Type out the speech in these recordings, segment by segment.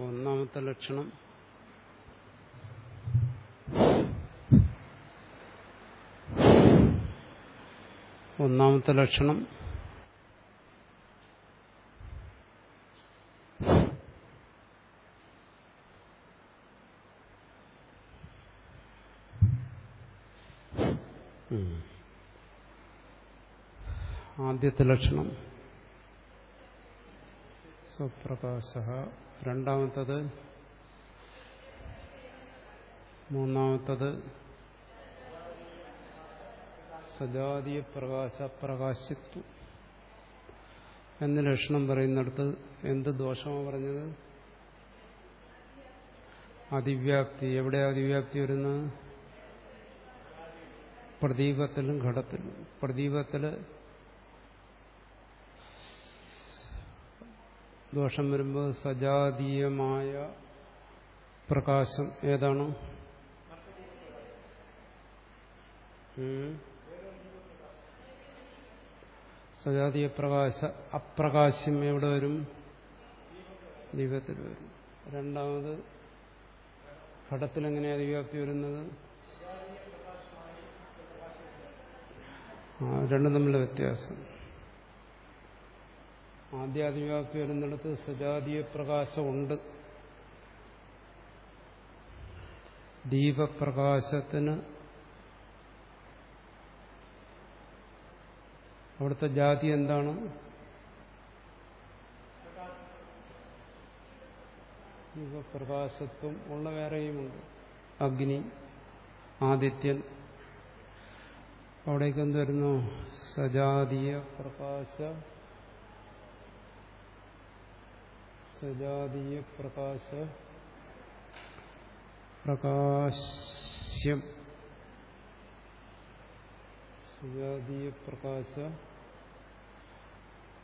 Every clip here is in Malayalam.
ഒന്നാമത്തെ ലക്ഷണം. ഒന്നാമത്തെ ലക്ഷണം. ആദ്യത്തെ ലക്ഷണം. സ്വപ്രകാശ രണ്ടാമത്തത് മൂന്നാമത്തത് സജാതീയ പ്രകാശ പ്രകാശിത്വം. എന്ന ലക്ഷണം പറയുന്നിടത്ത് എന്ത് ദോഷമാണ് പറഞ്ഞത്? അതിവ്യാപ്തി. എവിടെ അതിവ്യാപ്തി വരുന്നത്? പ്രദീപത്തിലും ഘടത്തിലും. പ്രദീപത്തിൽ ദോഷം വരുമ്പോൾ സജാതീയമായ പ്രകാശം ഏതാണ്? സജാതീയ പ്രകാശ അപ്രകാശം എവിടെ വരും? ദീപത്തിൽ വരും. രണ്ടാമത് ഘടത്തിൽ എങ്ങനെയാണ് വരുന്നത്? രണ്ടും തമ്മിലുള്ള വ്യത്യാസം. ആദ്യ അതിവ്യാപ്തി വരുന്നിടത്ത് സജാതീയ പ്രകാശമുണ്ട്. ദീപപ്രകാശത്തിന് അവിടുത്തെ ജാതി എന്താണ്? ദീപപ്രകാശത്വം ഉള്ള വേറെയുമുണ്ട്. അഗ്നി ആദിത്യൻ. അവിടേക്ക് എന്ത് വരുന്നു? സജാതീയ പ്രകാശ സജാതീയ പ്രകാശ പ്രകാശ്യം. സജാതീയ പ്രകാശ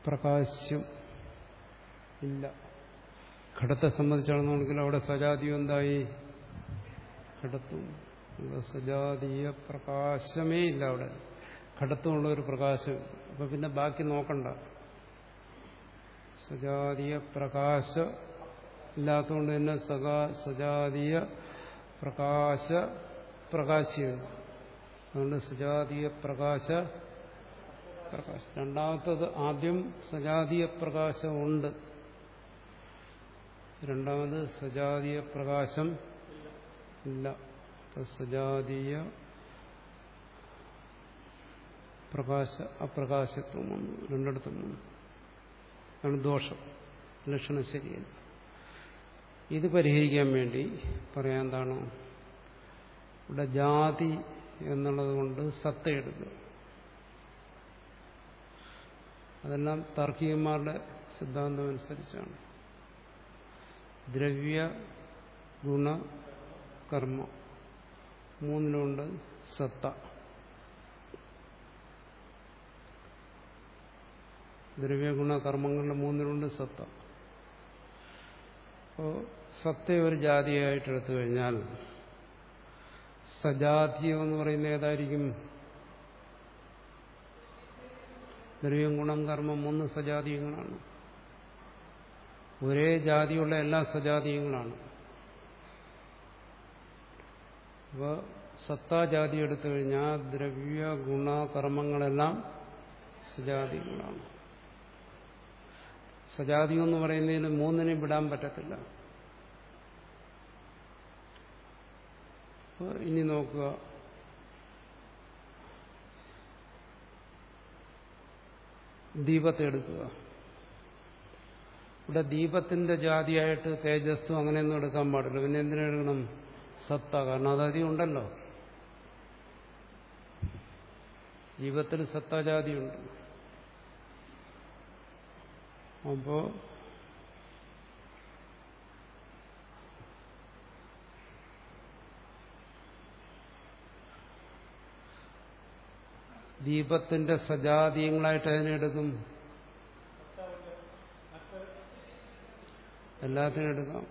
പ്രകാശ്യം. ഇല്ല. ഘടത്തെ സംബന്ധിച്ചാണെന്നുണ്ടെങ്കിൽ അവിടെ സജാതീയം എന്തായി? ഘടത്തും സജാതീയ പ്രകാശമേ ഇല്ല അവിടെ. ഘടത്തുമുള്ള ഒരു പ്രകാശം. അപ്പൊ പിന്നെ ബാക്കി നോക്കണ്ട. സജാതീയ പ്രകാശ ഇല്ലാത്തതുകൊണ്ട് തന്നെ സകാ സജാതീയ പ്രകാശ പ്രകാശിയാണ് അതുകൊണ്ട് സജാതീയ പ്രകാശ. പ്രകാശ രണ്ടാമത്തത് ആദ്യം സജാതീയ പ്രകാശമുണ്ട് രണ്ടാമത് സജാതീയ പ്രകാശം ഇല്ല. സജാതീയ പ്രകാശ അപ്രകാശത്വം രണ്ടിടത്തും അതാണ് ദോഷം ലക്ഷണം ശരിയല്ല. ഇത് പരിഹരിക്കാൻ വേണ്ടി പറയാൻ എന്താണ് ഇവിടെ ജാതി എന്നുള്ളത് കൊണ്ട് സത്ത എടുക്കുക അതെല്ലാം താർക്കികന്മാരുടെ സിദ്ധാന്തം അനുസരിച്ചാണ്. ദ്രവ്യ ഗുണ കർമ്മ. മൂന്നിലുണ്ട് സത്ത. ദ്രവ്യഗുണ കർമ്മങ്ങളുടെ മൂന്നിലുണ്ട് സത്ത അപ്പോൾ സത്ത ഒരു ജാതിയായിട്ട് എടുത്തു കഴിഞ്ഞാൽ സജാതീയം എന്ന് പറയുന്ന ഏതായിരിക്കും? ദ്രവ്യം ഗുണം കർമ്മം മൂന്ന് സജാതീയങ്ങളാണ്. ഒരേ ജാതിയുള്ള എല്ലാ സജാതീയങ്ങളാണ്. അപ്പോൾ സത്താജാതി എടുത്തു കഴിഞ്ഞാൽ ദ്രവ്യ ഗുണ കർമ്മങ്ങളെല്ലാം സജാതികളാണ് സജാതി എന്ന് പറയുന്നതിന് മൂന്നിനെ വിടാൻ പറ്റത്തില്ല. ഇനി നോക്കുക. ദീപത്തെ എടുക്കുക. ഇവിടെ ദീപത്തിന്റെ ജാതിയായിട്ട് തേജസ്സും അങ്ങനെയൊന്നും എടുക്കാൻ പാടില്ല. പിന്നെ എന്തിനെടുക്കണം സത്ത. കാരണം അതധികം ഉണ്ടല്ലോ. ജീവത്തിൽ സത്താജാതിയുണ്ട്. അപ്പോ ദീപത്തിന്റെ സജാതീയങ്ങളായിട്ട് അതിനെടുക്കും എല്ലാത്തിനും എടുക്കാം.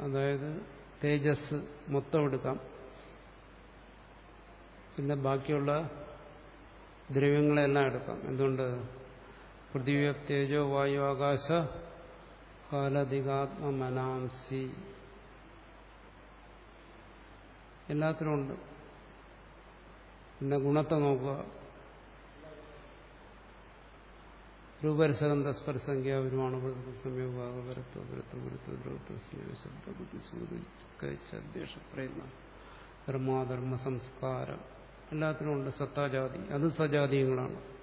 അതായത് തേജസ് മൊത്തം എടുക്കാം. പിന്നെ ബാക്കിയുള്ള ദ്രവ്യങ്ങളെല്ലാം എടുക്കാം. എന്തുകൊണ്ട്? പൃഥ്വി തേജോ വായു ആകാശ കാലധികാത്മനാംസി എല്ലാത്തിലും ഉണ്ട് പിന്നെ ഗുണത്തെ നോക്കുക. രൂപരസഗന്ധ സ്പർശങ്ക്യാപരമാണ് പ്രയത്നം ധർമാധർമ്മ സംസ്കാരം. എല്ലാത്തിനും ഉണ്ട് സത്താജാതി. അത് സജാതീയങ്ങളാണ്.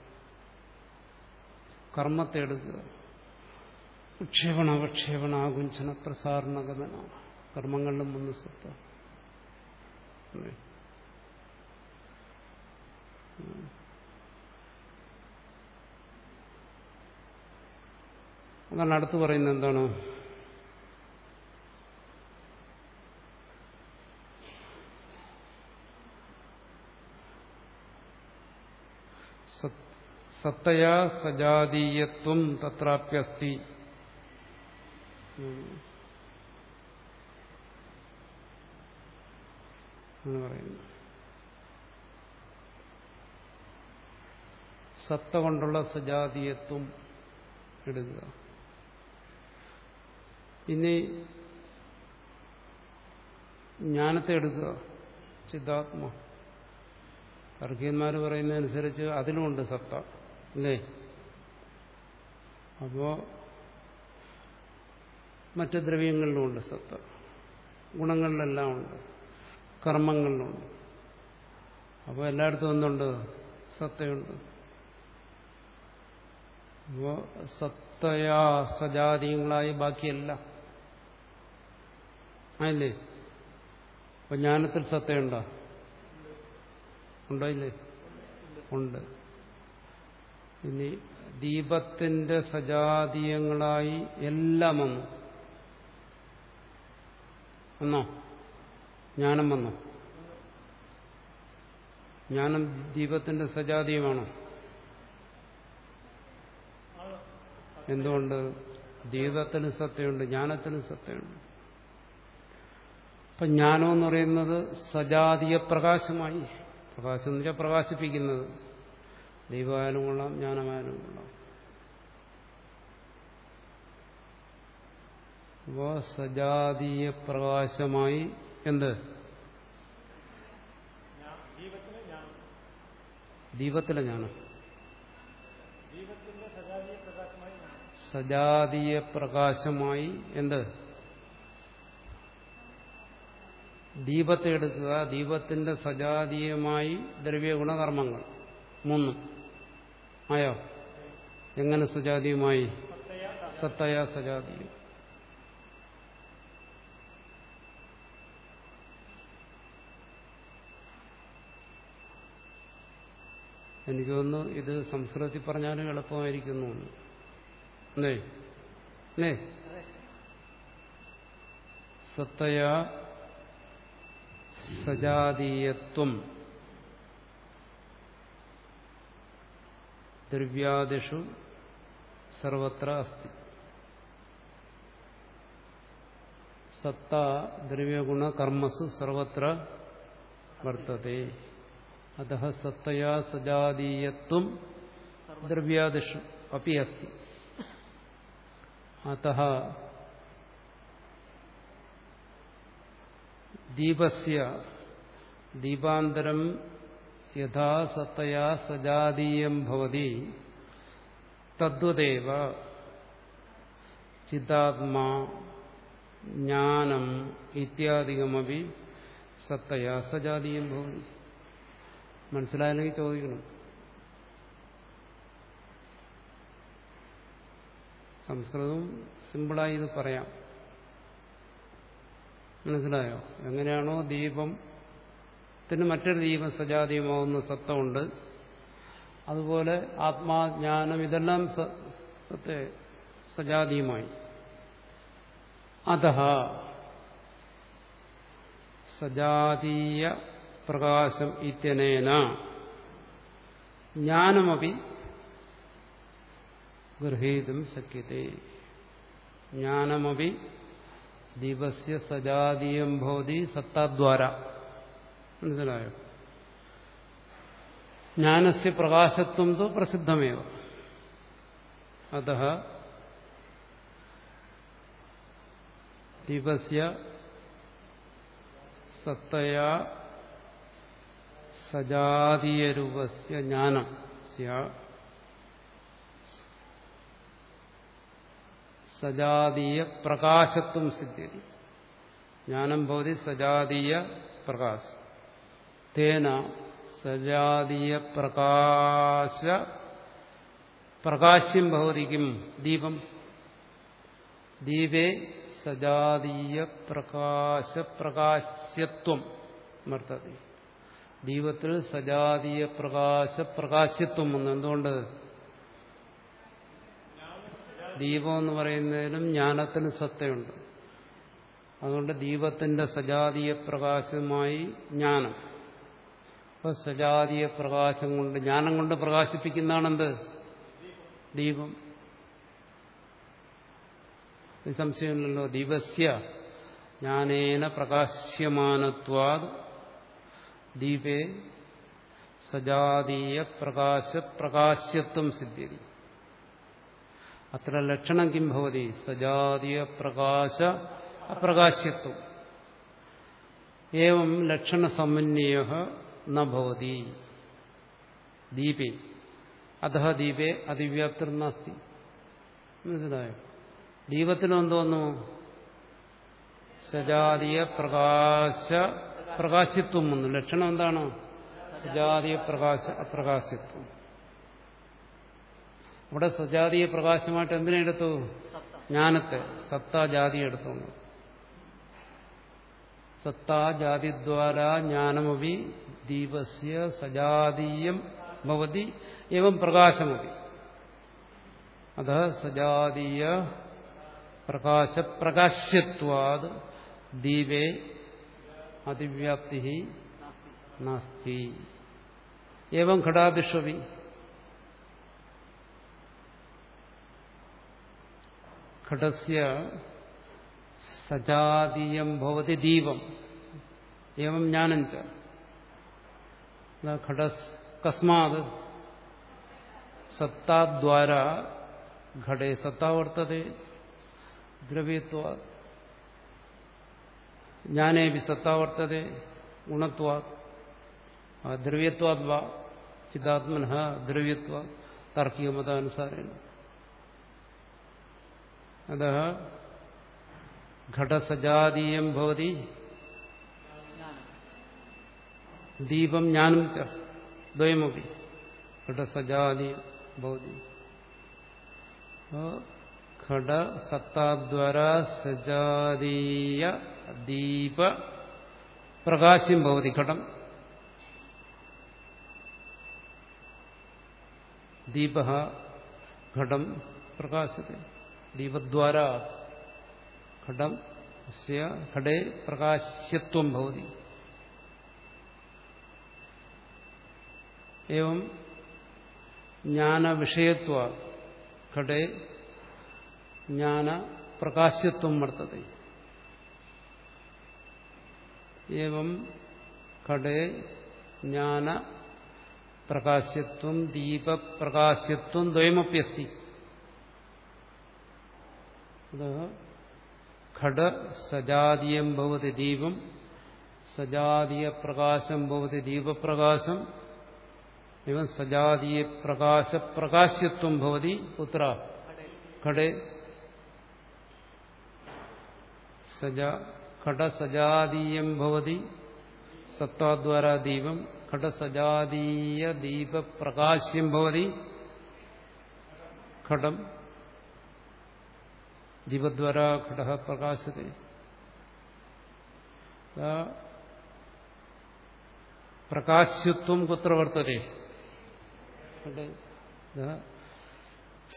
കർമ്മത്തെ എടുക്കുക ഉക്ഷേപണ അവക്ഷേപണ ആകുഞ്ചന പ്രസാരണ ഗമന കർമ്മങ്ങളിലും മുന്ന് സത്ത അതാണ് അടുത്ത് പറയുന്നത് എന്താണ്? സത്തയാ സജാതീയത്വം തത്രാപ്യസ്തി. എന്ന് പറയുന്നു. സത്ത കൊണ്ടുള്ള സജാതീയത്വം എടുക്കുക. ഇനി ജ്ഞാനത്തെ എടുക്കുക. ചിത്താത്മ അർഹീന്മാർ പറയുന്നതനുസരിച്ച് അതിലുമുണ്ട് സത്ത. അല്ലേ? അപ്പോ മറ്റ് ദ്രവ്യങ്ങളിലുമുണ്ട് സത്ത. ഗുണങ്ങളിലെല്ലാം ഉണ്ട്. കർമ്മങ്ങളിലുണ്ട്. അപ്പോൾ എല്ലായിടത്തും ഒന്നുണ്ട് സത്തയുണ്ട്. അപ്പോ സത്തയാ സജാതീയങ്ങളായി ബാക്കിയെല്ലാം. ആയില്ലേ? അപ്പൊ ജ്ഞാനത്തിൽ സത്തയുണ്ടോ? ഉണ്ടോ ഇല്ലേ? ഉണ്ട്. ഇനി ദീപത്തിന്റെ സജാതീയങ്ങളായി എല്ലാം വന്നു. വന്നോ? ജ്ഞാനം വന്നോ. ജ്ഞാനം ദീപത്തിന്റെ സജാതീയമാണോ? എന്തുകൊണ്ട്? ദീപത്തിന് സത്യമുണ്ട് ജ്ഞാനത്തിന് സത്യമുണ്ട് അപ്പൊ ജ്ഞാനം എന്ന് പറയുന്നത് സജാതീയ പ്രകാശമായി പ്രകാശം എന്ന് വെച്ചാൽ പ്രകാശിപ്പിക്കുന്നത്. ദൈവമായാലും കൊള്ളാം ജ്ഞാനമായാലും കൊള്ളാം. അപ്പോ സജാതീയ പ്രകാശമായി എന്ത്? ദീപത്തിലെ ജ്ഞാനം. സജാതീയ പ്രകാശമായി എന്ത്? ദീപത്തെ എടുക്കുക. ദീപത്തിന്റെ സജാതീയമായി ദ്രവ്യ ഗുണകർമ്മങ്ങൾ മൂന്ന്. ആയോ? എങ്ങനെ സജാതിയുമായി സത്തയ സജാതിയും എനിക്ക് തോന്നുന്നു ഇത് സംസ്കൃതത്തിൽ പറഞ്ഞാലും എളുപ്പമായിരിക്കുന്നു. അല്ലേ? അല്ലേ? സത്തയ സജാതീയത്വം. ദ്രവ്യാദിഷു സർവത്ര അസ്തി. സത്ത ദ്രവ്യഗുണ കർമ്മസു സർവത്ര വർത്തത്തെ അത സത്തയാ സജാതീയത്വം ദ്രവ്യാദിഷു അപ്പി അസ്തി. അത ദീപസ്യ ദീപാന്തരം യഥാ സത്തയാ സജാതീയം ഭവതി. തദ്വദേവ ചിതാത്മാ ജ്ഞാനം ഇത്യാദികമപി സത്തയാ സജാതീയം ഭവതി. മനസ്സിലായില്ലെങ്കിൽ ചോദിക്കണം. സംസ്കൃതവും സിമ്പിളായി ഇത് പറയാം. മനസ്സിലായോ? എങ്ങനെയാണോ ദീപത്തിന് മറ്റൊരു ജീവൻ സജാതീയമാവുന്ന സത്തമുണ്ട് അതുപോലെ ആത്മാജ്ഞാനം ഇതെല്ലാം സത്തെ സജാതീയമായി. അത സജാതീയ പ്രകാശം ഇത്യനേന. ജ്ഞാനമപി ഗൃഹീതും ശക്യത്തെ. ജ്ഞാനമപി ദിവസ്യ സജാതീയം ഭവതി സത്താദ്വാര. മനസ്സിലായോ? ജ്ഞാനസ്യ പ്രകാശത്വം തോ പ്രസിദ്ധമേവ. അത ദീപസ്യ സത്തയാ സജാതീയരൂപസ്യ ജ്ഞാനം സജാതീയ പ്രകാശത്വം സിദ്ധ്യതി. ജ്ഞാനം ഭവതി സജാതീയ പ്രകാശം. തേന സജാതീയ പ്രകാശ പ്രകാശ്യം ഭവതിക്കും ദീപം. ദീപേ സജാതീയ പ്രകാശ പ്രകാശ്യത്വം വർത്തതി ദീപത്തിൽ സജാതീയ പ്രകാശ പ്രകാശ്യത്വം വന്നു എന്തുകൊണ്ട്? ദീപം എന്ന് പറയുന്നതിലും ജ്ഞാനത്തിന് സത്തയുണ്ട്. അതുകൊണ്ട് ദീപത്തിന്റെ സജാതീയ പ്രകാശമായി ജ്ഞാനം. അപ്പൊ സജാതീയ പ്രകാശം കൊണ്ട് ജ്ഞാനം കൊണ്ട് പ്രകാശിപ്പിക്കുന്നതാണെന്ത്? ദീപം. സംശയമില്ലല്ലോ. ദീപസ്യ ജ്ഞാനേന പ്രകാശ്യമാനത്വാ ദീപേ സജാതീയ പ്രകാശ പ്രകാശ്യത്വം സിദ്ധ്യതി. അത്ര ലക്ഷണം കിം ഭവതി? സജാതീയ പ്രകാശ അപ്രകാശ്യത്വം. ഏവം ലക്ഷണസമന്വയ നവതി ദീപേ. അധ ദീപേ അതിവ്യാപ്തിർ നാസ്തി മനസ്സിലായോ? ദീപത്തിനെന്തോന്നു സജാതീയ പ്രകാശ പ്രകാശിത്വം വന്നു. ലക്ഷണം എന്താണ്? സജാതീയ പ്രകാശ അപ്രകാശിത്വം. ഇവിടെ സജാതീയ പ്രകാശമായിട്ട് എന്തിനെടുത്തു ജ്ഞാനത്തെ. സത്താജാതി എടുത്തോണ്ട് സത്താജാതിദ്വാര ജ്ഞാനമപി ദീപസ്യ സജാതീയം ഭവതി എവം പ്രകാശമതി. അത സജാതീയ പ്രകാശപ്രകാശ്യത്വാത് ദീപേ അതിവ്യാപ്തി നാസ്തി. ഏവം ഘടാദിഷവി ഘടസ്യ സജാതീയം ഭവതി ദീപം. ഏവം ജ്ഞാനം ച കസ്മാത് സത്താദ്വാര ഘടേ സത്ത വർത്തത്തെ ദ്രവ്യത്വ ജ്ഞാനേപി സത്ത വർത്തത്തെ ഗുണത്വ ദ്രവ്യത്വാദ് വാ ചിതാത്മന ദ്രവ്യത്വ താർക്കികമതാനുസാരേണ അത ഘടസജാതീയം ഭവതി ദീപം ജ്ഞാനം ച ദ്വയമപി ഭൗതി ഘട സത്താദ്വര സജാതീയ ദീപ പ്രകാശ്യം ഭവതി ഘടം. ദീപ ഘടം പ്രകാശത്തെ. ദീപദ്വാര ഘടം ഘടേ പ്രകാശ്യത്വം ഭവതി. ഏവം ജ്ഞാന വിഷയത്വ ഘടേ ജ്ഞാന പ്രകാശ്യത്വം വർത്തത ഏവം ഘടേ ജ്ഞാന പ്രകാശ്യത്വം ദീപപ്രകാശ്യത്വം ദ്വയമപ്യസ്തി ഘട സജാതീയം ഭവതി ദീപം സജാതീയ പ്രകാശം ഭവതി ദീപപ്രകാശം एवं सजातीय प्रकाश, प्रकाश्यत्व भवती पुत्र खड़े, सजा खड सजातीय भवती सत्ताद्वारा दीपम खड सजातीय दीप प्रकाश्यम भवती खडम दीपद्वारा खड प्रकाशते प्रकाश्यत्व कुत्र वर्तते?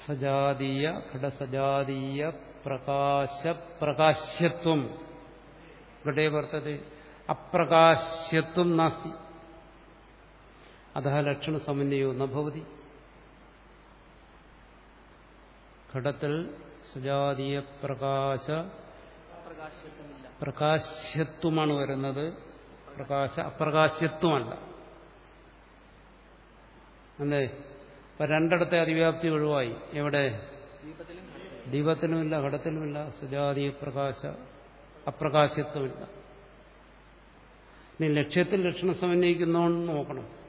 സജാതീയ ഘടസജാതീയ പ്രകാശ പ്രകാശ്യത്വം. ഘടേ വർത്തത് അപ്രകാശ്യത്വം നാസ്തി. അധ ലക്ഷണ സമന്വയോ നഭവതി. ഘടത്തിൽ സജാതീയ പ്രകാശ പ്രകാശ്യത്വമാണ് വരുന്നത്. പ്രകാശ അപ്രകാശ്യത്വമല്ല. അല്ലേ? ഇപ്പൊ രണ്ടിടത്തെ അതിവ്യാപ്തി ഒഴിവായി. എവിടെ? ദീപത്തിനുമില്ല ഘടത്തിനുമില്ല സുജാതീയ പ്രകാശ അപ്രകാശത്വമില്ല. ഇനി ലക്ഷ്യത്തിൽ ലക്ഷണം സമന്വയിക്കുന്നോന്ന് നോക്കണം.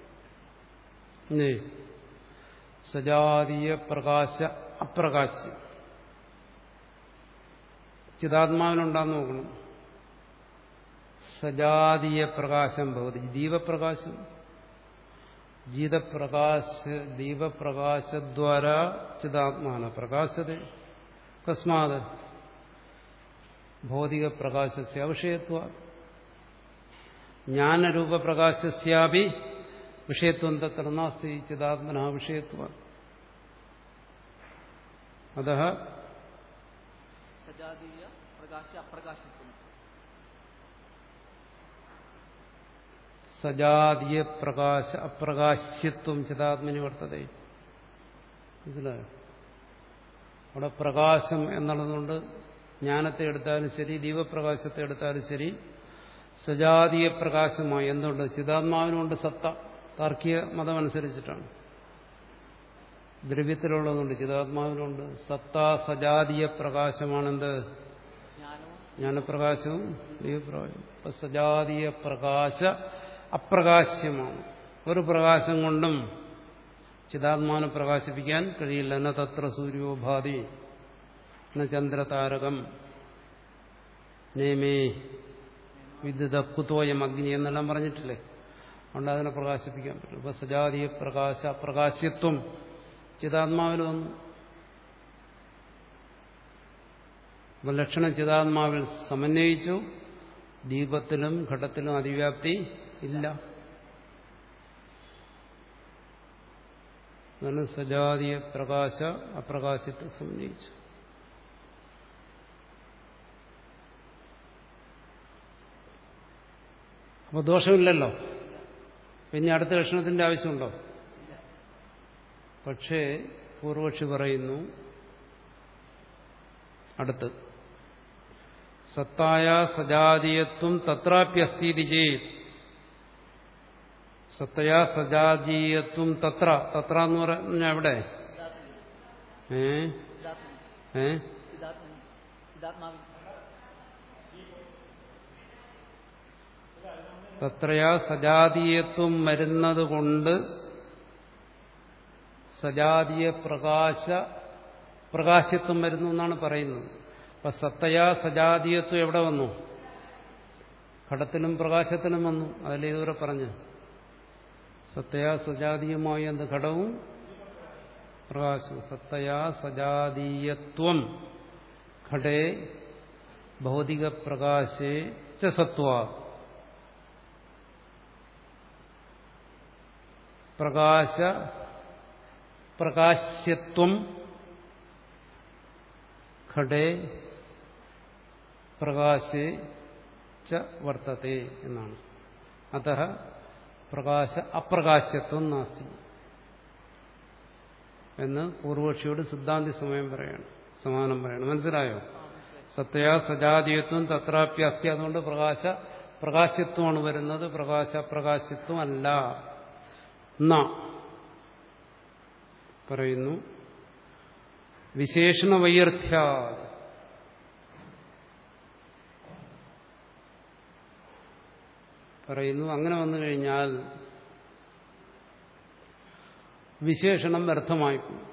സജാതീയ പ്രകാശ അപ്രകാശ്യം ചിതാത്മാവിനുണ്ടാന്ന് നോക്കണം. സജാതീയ പ്രകാശം ഭവതി. ദീപപ്രകാശം. ജീതപ്രകാശ ദീപപ്രകാശദ്വാര ചിതാത്മാന പ്രകാശത. കസ്മാത് ഭൗതിക പ്രകാശസ്യ വിഷയത്വ. ജ്ഞാനരൂപപ്രകാശസ്യാപി വിഷയത്വം തത്ര നാസ്തി ചിതാത്മന വിഷയത്വ. അത സജാതീയ പ്രകാശ അപ്രകാശിത്വം സജാതീയ പ്രകാശ അപ്രകാശ്യത്വം ചിതാത്മനി വർത്തത. മനസ്സിലായോ അവിടെ പ്രകാശം എന്നുള്ളതുകൊണ്ട് ജ്ഞാനത്തെ എടുത്താലും ശരി ദീപപ്രകാശത്തെ എടുത്താലും ശരി സജാതീയ പ്രകാശമായി എന്തുകൊണ്ട് ചിതാത്മാവിനുകൊണ്ട് സത്ത താർക്കിക മതമനുസരിച്ചിട്ടാണ്. ദ്രവ്യത്തിലുള്ളതുകൊണ്ട് ചിതാത്മാവിനുണ്ട് സത്ത സജാതീയ പ്രകാശമാണെന്ത്? ജ്ഞാനപ്രകാശവും ദൈവപ്രകാശവും സജാതീയ പ്രകാശ അപ്രകാശ്യമാണ്. ഒരു പ്രകാശം കൊണ്ടും ചിതാത്മാവിനെ പ്രകാശിപ്പിക്കാൻ കഴിയില്ല. എന്ന തത്ര സൂര്യോപാധി എന്ന ചന്ദ്രതാരകം നേമേ വിദ്യുത കുത്തോയം അഗ്നി എന്നെല്ലാം പറഞ്ഞിട്ടില്ലേ? അതുകൊണ്ട് അതിനെ പ്രകാശിപ്പിക്കാൻ പറ്റും ഇപ്പൊ സജാതീയ പ്രകാശ അപ്രകാശ്യത്വം ചിതാത്മാവിൽ വന്നു അപ്പൊ ലക്ഷണം ചിതാത്മാവിൽ സമന്വയിച്ചു. ദീപത്തിലും ഘടത്തിലും അതിവ്യാപ്തി ഇല്ല. സജാതീയ പ്രകാശ അപ്രകാശത്തെ സംജയിച്ചു അപ്പൊ ദോഷമില്ലല്ലോ? പിന്നെ അടുത്ത ലക്ഷണത്തിന്റെ ആവശ്യമുണ്ടോ? പക്ഷേ പൂർവക്ഷി പറയുന്നു അടുത്ത്. സത്തായ സജാതീയത്വം തത്രാപ്യസ്തീതി ചെയ്ത് സത്തയാ സജാതീയത്വം തത്ര. തത്ര എന്ന് പറഞ്ഞ എവിടെ? ഏ? ഏ? തത്രയാ സജാതീയത്വം വരുന്നത് കൊണ്ട് സജാതീയ പ്രകാശ പ്രകാശത്വം വരുന്നു എന്നാണ് പറയുന്നത്. അപ്പൊ സത്തയാ സജാതീയത്വം എവിടെ വന്നു? ഘടത്തിലും പ്രകാശത്തിലും വന്നു. അതിൽ ഇതുവരെ പറഞ്ഞു. സത്തയാ സജാതീയമായ എന്ത് ഘടവും? പ്രകാശം. സത്തയാ സജാതീയത്വം ഘടേ ഭൗതിക പ്രകാശേ ച സത്വ. പ്രകാശ പ്രകാശ്യത്വം. ഘടേ പ്രകാശേ ച വർത്തത്തെ എന്നാണ്. അത പ്രകാശ അപ്രകാശ്യത്വം നാസ്തി എന്ന് പൂർവക്ഷിയോട് സിദ്ധാന്തി സമയം പറയണം സമാനം പറയണം. മനസ്സിലായോ? സത്യ സജാതീയത്വം തത്രാപ്യസ്തി അതുകൊണ്ട് പ്രകാശ പ്രകാശത്വമാണ് വരുന്നത്. പ്രകാശ പ്രകാശത്വം അല്ല. പറയുന്നു. വിശേഷണ വൈയർത്ഥ്യ പറയുന്നു. അങ്ങനെ വന്നു കഴിഞ്ഞാൽ വിശേഷണം വ്യർത്ഥമായിപ്പോകും.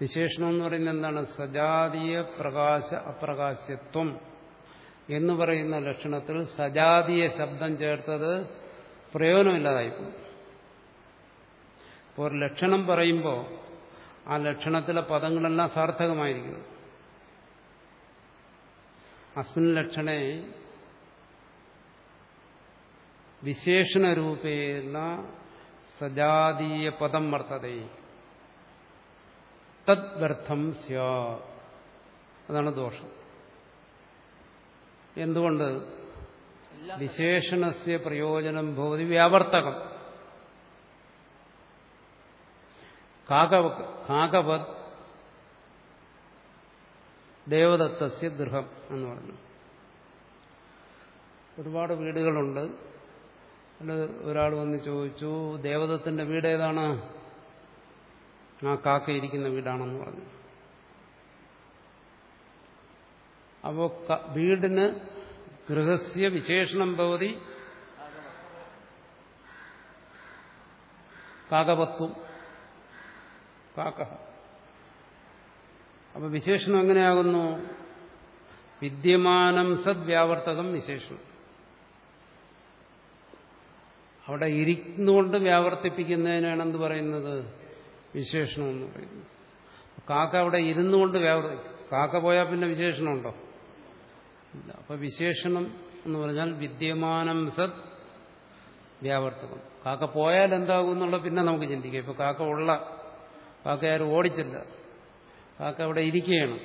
വിശേഷണം എന്ന് പറയുന്നത് എന്താണ്? സജാതീയ പ്രകാശ അപ്രകാശത്വം എന്ന് പറയുന്ന ലക്ഷണത്തിൽ സജാതീയ ശബ്ദം ചേർത്തത് പ്രയോജനമില്ലാതായിപ്പോകും. ഇപ്പോൾ ഒരു ലക്ഷണം പറയുമ്പോൾ ആ ലക്ഷണത്തിലെ പദങ്ങളെല്ലാം സാർത്ഥകമായിരിക്കണം അസ്മിൻ ലക്ഷണേ വിശേഷണരൂപേണ സജാതീയ പദം വർത്തത. തദ്വർത്ഥം സ്യാ അതാണ് ദോഷം. എന്തുകൊണ്ട്? വിശേഷണസ്യ പ്രയോജനം ഭവതി വ്യാവർത്തകം. കാകവ കാകവത് ദേവദത്തസ്യ ഗൃഹം എന്ന് പറഞ്ഞു. ഒരുപാട് വീടുകളുണ്ട്. അതിൽ ഒരാൾ വന്ന് ചോദിച്ചു ദേവദത്തിന്റെ വീടേതാണ് ആ കാക്ക ഇരിക്കുന്ന വീടാണെന്ന് പറഞ്ഞു. അപ്പോ വീടിന് ഗൃഹസ്യ വിശേഷണം ഭവതി കാകവത്വം കാക്ക. അപ്പൊ വിശേഷണം എങ്ങനെയാകുന്നു? വിദ്യമാനം സദ്വ്യാവർത്തകം വിശേഷണം. അവിടെ ഇരിക്കുന്നുകൊണ്ട് വ്യാവർത്തിപ്പിക്കുന്നതിനാണ് എന്ത് പറയുന്നത് വിശേഷണം എന്ന് പറയുന്നത് കാക്ക അവിടെ ഇരുന്നുകൊണ്ട് വ്യാവർത്തി കാക്ക പോയാൽ പിന്നെ വിശേഷണമുണ്ടോ? ഇല്ല. അപ്പൊ വിശേഷണം എന്ന് പറഞ്ഞാൽ വിദ്യമാനം സത് വ്യാവർത്തകം. കാക്ക പോയാൽ എന്താകും എന്നുള്ളത് പിന്നെ നമുക്ക് ചിന്തിക്കാം. ഇപ്പൊ കാക്ക ഉള്ള കാക്ക ആരും ഓടിച്ചില്ല. കാക്ക അവിടെ ഇരിക്കുകയാണ്.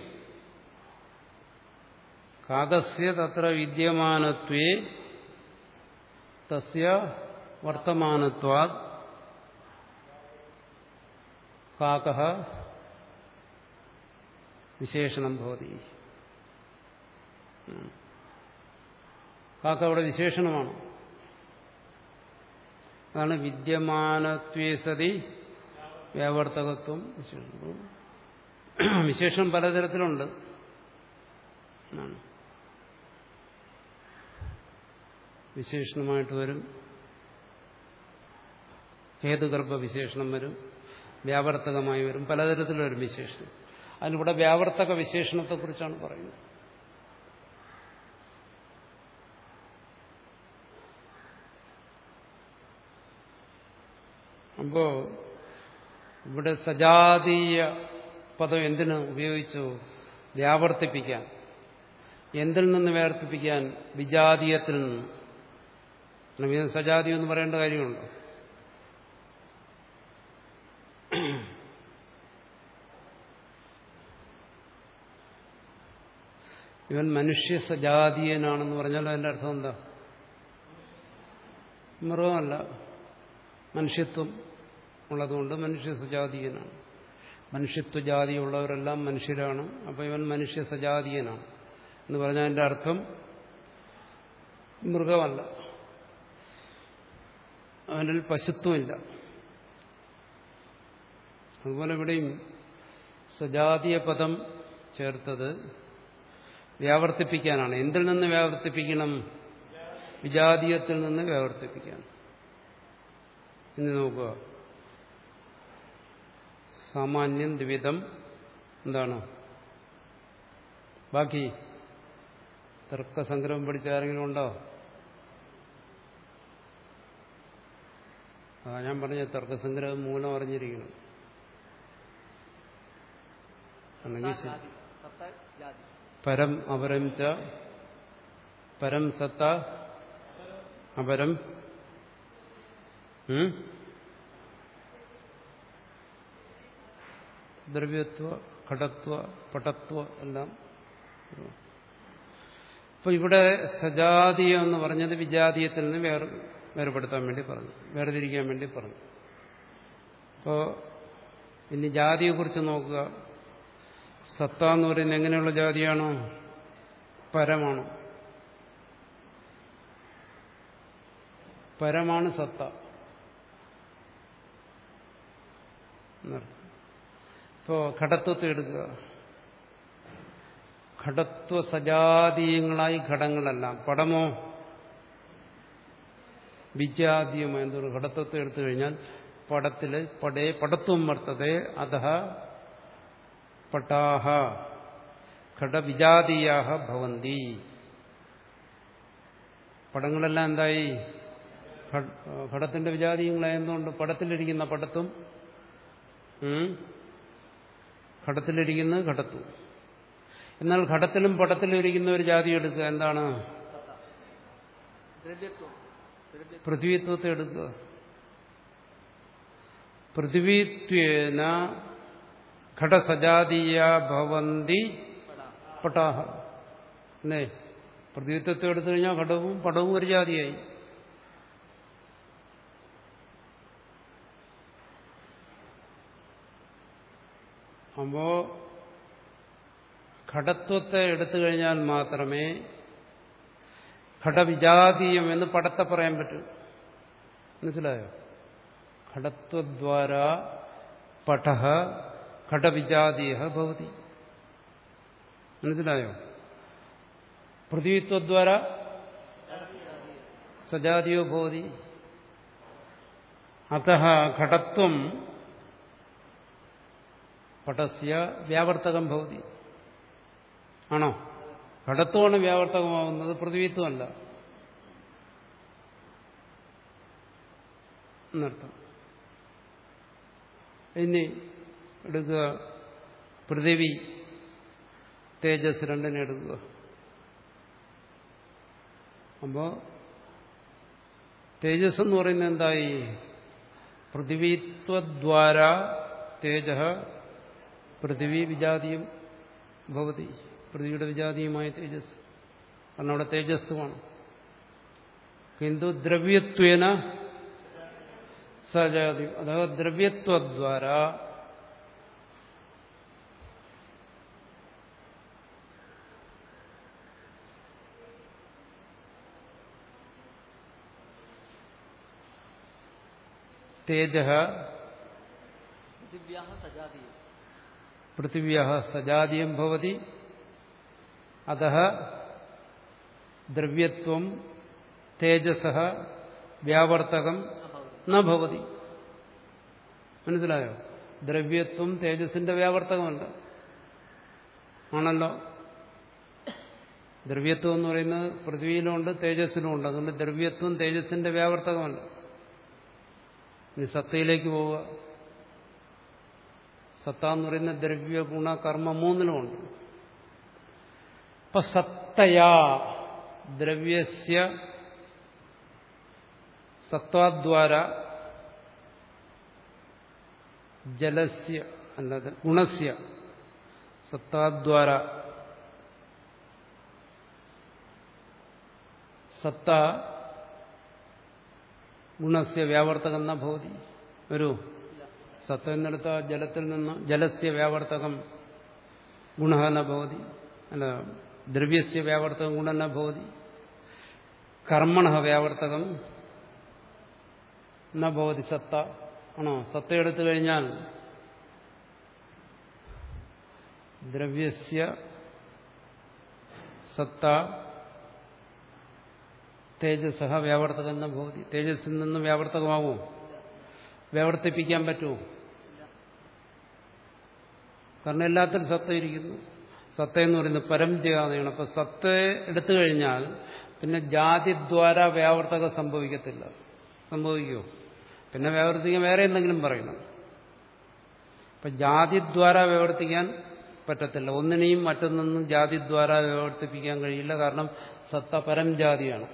കാകസ്യ തത്ര വിദ്യമാനത്വേ തസ്യ വർത്തമാനത്വാ കാക വിശേഷണം ഭവതി. കാക്ക അവിടെ വിശേഷണമാണ്। അതാണ് വിദ്യമാനത്വേ സതി വ്യാവർത്തകത്വം വിശേഷണം. വിശേഷം പലതരത്തിലുണ്ട്। വിശേഷണമായിട്ട് വരും। ഹേതുഗർഭ വിശേഷണം വരും വ്യാവർത്തകമായി വരും പലതരത്തിലൊരു വിശേഷണം. അതിലിവിടെ വ്യാവർത്തക വിശേഷണത്തെക്കുറിച്ചാണ് പറയുന്നത്. അപ്പോ ഇവിടെ സജാതീയ പദം എന്തിന് ഉപയോഗിച്ചു? വ്യാവർത്തിപ്പിക്കാൻ. എന്തിൽ നിന്ന് വ്യാവർത്തിപ്പിക്കാൻ? വിജാതീയത്തിൽ നിന്ന്. സജാതി എന്ന് പറയേണ്ട കാര്യമുണ്ടോ? ഇവൻ മനുഷ്യ സജാതീയനാണെന്ന് പറഞ്ഞാൽ അതിന്റെ അർത്ഥം എന്താ? മൃഗമല്ല. മനുഷ്യത്വം ഉള്ളതുകൊണ്ട് മനുഷ്യ സജാതീയനാണ്. മനുഷ്യത്വ ജാതിയുള്ളവരെല്ലാം മനുഷ്യരാണ്. അപ്പോൾ ഇവൻ മനുഷ്യ സജാതീയനാണ്. എന്ന് പറഞ്ഞാൽ അതിന്റെ അർത്ഥം മൃഗമല്ല. അവനിൽ പശുത്വമില്ല. അതുപോലെ ഇവിടെയും സജാതീയ പദം ചേർത്തത് വ്യാവർത്തിപ്പിക്കാനാണ്. എന്തിൽ നിന്ന് വ്യാവർത്തിപ്പിക്കണം? വിജാതീയത്തിൽ നിന്ന് വ്യാവർത്തിപ്പിക്കാൻ. ഇനി നോക്കുക. സാമാന്യം ദ്വിധം എന്താണ്? ബാക്കി തർക്കസംഗ്രഹം പഠിച്ച ആരെങ്കിലും ഉണ്ടോ? അതാ ഞാൻ പറഞ്ഞ തർക്കസംഗ്രഹം മൂലം അറിഞ്ഞിരിക്കണം. അല്ലെങ്കിൽ പരം അപരം ച പരം സത്ത അപരം? ദ്രവ്യത്വ ഘടത്വ പടത്വ എല്ലാം. അപ്പൊ ഇവിടെ സജാതീയം എന്ന് പറഞ്ഞത് വിജാതീയത്തിൽ നിന്ന് വേർ വേർപെടുത്താൻ വേണ്ടി പറഞ്ഞു. വേർതിരിക്കാൻ വേണ്ടി പറഞ്ഞു. അപ്പോ ഇനി ജാതിയെക്കുറിച്ച് നോക്കുക. സത്ത എന്ന് പറയുന്നത് എങ്ങനെയുള്ള ജാതിയാണോ? പരമാണ്. പരമാണ് സത്ത. ഇപ്പോ ഘടത്വത്തെ എടുക്കുക. ഘടത്വ സജാതീയങ്ങളായി ഘടങ്ങളെല്ലാം. പടമോ? വിജാതീയമായ എന്തൊരു ഘടത്വത്തെ എടുത്തു കഴിഞ്ഞാൽ പടത്തിൽ പടേ പടത്വം വർത്തതേ അധ പട്ടാഹ ഘടവിജാതീയാഹ ഭവന്തി പടങ്ങളെല്ലാം എന്തായി ഘട- ഘടത്തിന്റെ വിജാതീയങ്ങളായതുകൊണ്ട് പടത്തിലിരിക്കുന്ന പടത്തും ഘടത്തിലിരിക്കുന്ന ഘടത്തും എന്നാൽ ഘടത്തിലും പടത്തിലും ഇരിക്കുന്ന ഒരു ജാതി എടുക്കുക എന്താണ് പൃഥ്വിത്വത്തെ എടുക്കുക പൃഥ്വിത്വേന ഘടസജാതീയ ഭവന്തി പട പട്ടാഹ. അല്ലേ പൃഥ്വിത്വത്തെ എടുത്തു കഴിഞ്ഞാൽ ഘടവും പടവും ഒരു ജാതിയായി. അപ്പോ ഘടത്വത്തെ എടുത്തു കഴിഞ്ഞാൽ മാത്രമേ ഘടവിജാതീയം എന്ന് പടത്തെ പറയാൻ പറ്റൂ. മനസ്സിലായോ? ഘടത്വദ്വാര പട ഘടവിജാതീയ ഭവതി. മനസ്സിലായോ? പൃഥ്വിത്വദ്വാര സജാതിയോ ഭവതി. അത ഘടത്വം പടസ്യ വ്യാവർത്തകം ഭവതി. ആണോ? ഘടത്വമാണ് വ്യാവർത്തകമാവുന്നത് പൃഥ്വിത്വമല്ല. എന്നർത്ഥം. ഇനി എടുക്കുക. പൃഥിവി തേജസ് രണ്ടിനെ എടുക്കുക. അപ്പോ തേജസ് എന്ന് പറയുന്നത് എന്തായി? പൃഥിവിത്വദ്വാര തേജ പൃഥിവി വിജാതിയും ഭവതി. പൃഥ്വിയുടെ വിജാതിയുമായ തേജസ്. കാരണം അവിടെ തേജസ്വമാണ് കിന്തു ദ്രവ്യത്വേന സജാതി. അഥവാ ദ്രവ്യത്വദ്വാര തേജ പൃഥിവ്യ സജാതീയം. ഭവതി. അത ദ്രവ്യത്വം തേജസ വ്യാവർത്തകം നവതി മനസ്സിലായോ? ദ്രവ്യത്വം തേജസിന്റെ വ്യാവർത്തകമല്ല. ആണല്ലോ? ദ്രവ്യത്വം എന്ന് പറയുന്നത് പൃഥ്വിയിലുണ്ട് തേജസ്സിലുമുണ്ട്. അതുകൊണ്ട് ദ്രവ്യത്വം തേജസ്സിന്റെ വ്യാവർത്തകമല്ല. ഇനി സത്തയിലേക്ക് പോവുക. സത്ത എന്ന് പറയുന്ന ദ്രവ്യ ഗുണ കർമ്മ മൂന്നിലുമുണ്ട്. ഇപ്പൊ സത്തയാ ദ്രവ്യസ്യ സത്വാദ്വാര ജലസ്യ അല്ലാതെ ഗുണസ്യ സത്താദ്വാര സത്ത ഗുണസ്യ വ്യാവർത്തകം നഭവതി ഭവതി. വരൂ. ജലത്തിൽ നിന്ന് ജലസ്യ വ്യാവർത്തകം ഗുണ ന ഭവതി. അല്ല ദ്രവ്യസ്യ വ്യാവർത്തകം ഗുണ ന ഭവതി. കർമ്മണ വ്യാവർത്തകം ന സത്ത. ആണോ? സത്ത എടുത്തു കഴിഞ്ഞാൽ ദ്രവ്യസ്യ സത്ത തേജസ് വ്യാവർത്തകം എന്ന ഭൂതി തേജസ്സിൽ നിന്ന് വ്യാവർത്തകമാവും. വ്യാവർത്തിപ്പിക്കാൻ പറ്റുമോ കാരണം എല്ലാത്തിലും സത്ത ഇരിക്കുന്നു. സത്ത എന്ന് പറയുന്നത് പരംജാതയാണ് അപ്പൊ സത്ത എടുത്തു കഴിഞ്ഞാൽ പിന്നെ ജാതിദ്വാര വ്യാവർത്തകം സംഭവിക്കത്തില്ല. സംഭവിക്കുമോ പിന്നെ വ്യാവർത്തിക്കാൻ വേറെ എന്തെങ്കിലും പറയണം. അപ്പൊ ജാതിദ്വാര വ്യാവർത്തിക്കാൻ പറ്റത്തില്ല. ഒന്നിനെയും മറ്റൊന്നും ജാതിദ്വാര വ്യാവർത്തിപ്പിക്കാൻ കഴിയില്ല. കാരണം സത്ത പരംജാതിയാണ്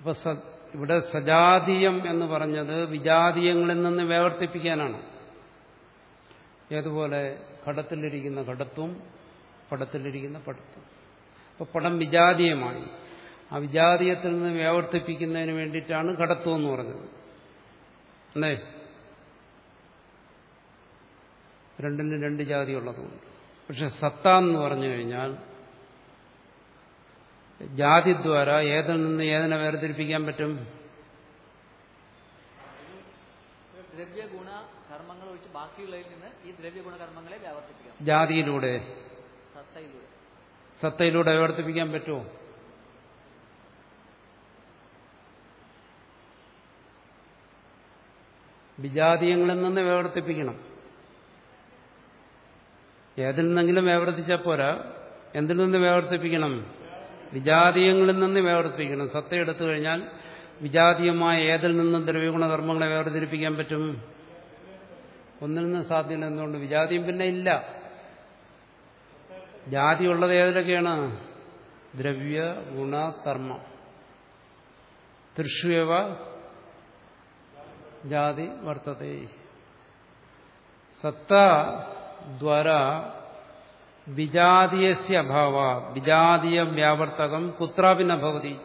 അപ്പൊ ഇവിടെ സജാതീയം എന്ന് പറഞ്ഞത് വിജാതീയങ്ങളിൽ നിന്ന് വേവർത്തിപ്പിക്കാനാണ്. ഏതുപോലെ? ഘടത്തിലിരിക്കുന്ന ഘടത്വം പടത്തിലിരിക്കുന്ന പടത്വം അപ്പൊ പടം വിജാതീയമായി. ആ വിജാതീയത്തിൽ നിന്ന് വ്യാവർത്തിപ്പിക്കുന്നതിന് വേണ്ടിയിട്ടാണ് ഘടത്വം എന്ന് പറഞ്ഞത്. അല്ലേ? രണ്ടിന് രണ്ട് ജാതി ഉള്ളതുകൊണ്ട്. പക്ഷെ സത്ത എന്ന് പറഞ്ഞു കഴിഞ്ഞാൽ ജാതിദ്വാര ഏതിൽ നിന്ന് ഏതിനെ വേർതിരിപ്പിക്കാൻ പറ്റും? ദ്രവ്യഗുണ കർമ്മങ്ങൾ ഒഴിച്ച് ബാക്കിയുള്ളതിൽ നിന്ന് ഈ ദ്രവ്യഗുണ കർമ്മങ്ങളെ വ്യാവർത്തിപ്പിക്കാം. ജാതിയിലൂടെ. സത്തയിലൂടെ. സത്തയിലൂടെ വ്യാവർത്തിപ്പിക്കാൻ പറ്റുമോ? വിജാതീയങ്ങളിൽ നിന്ന് വേവർത്തിപ്പിക്കണം ഏതിൽ നിന്നെങ്കിലും വേവർത്തിച്ചാൽ പോരാ. എന്തിൽ നിന്ന് വേവർത്തിപ്പിക്കണം വിജാതീയങ്ങളിൽ നിന്ന് വേർതിരിപ്പിക്കണം സത്ത എടുത്തു കഴിഞ്ഞാൽ വിജാതീയമായ ഏതിൽ നിന്നും ദ്രവ്യഗുണകർമ്മങ്ങളെ വേർതിരിപ്പിക്കാൻ പറ്റും? ഒന്നിൽ നിന്ന് സാധ്യത എന്തുകൊണ്ട്? വിജാതിയും പിന്നെ ഇല്ല. ജാതി ഉള്ളത് ഏതിലൊക്കെയാണ്? ദ്രവ്യ ഗുണ കർമ്മ. ജാതി വർത്തത. സത്ത ദ്വാര വിജാതീയസ്യ അഭാവ വിജാതീയ വ്യാവർത്തകം കുത്രാപി ഭവതി.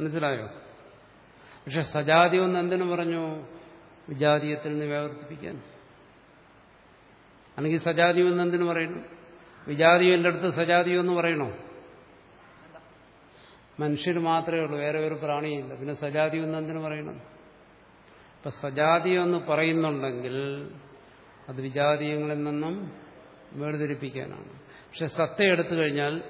മനസ്സിലായോ? പക്ഷെ സജാതി ഒന്ന് എന്തിനു പറഞ്ഞു? വിജാതീയത്തിൽ നിന്ന് വ്യാവർത്തിപ്പിക്കാൻ. അല്ലെങ്കിൽ സജാതിയോ എന്ന് എന്തിനു പറയുന്നു? വിജാതിയോ എന്റെ അടുത്ത് സജാതിയോ എന്ന് പറയണോ? മനുഷ്യർ മാത്രമേ ഉള്ളൂ വേറെ ഒരു പ്രാണിയില്ല. പിന്നെ സജാതി എന്ന് എന്തിനു പറയണം? അപ്പൊ സജാതി എന്ന് പറയുന്നുണ്ടെങ്കിൽ അത് വിജാതീയങ്ങളിൽ നിന്നും വേർതിരിപ്പിക്കാനാണ്. പക്ഷെ സത്ത എടുത്തു കഴിഞ്ഞാൽ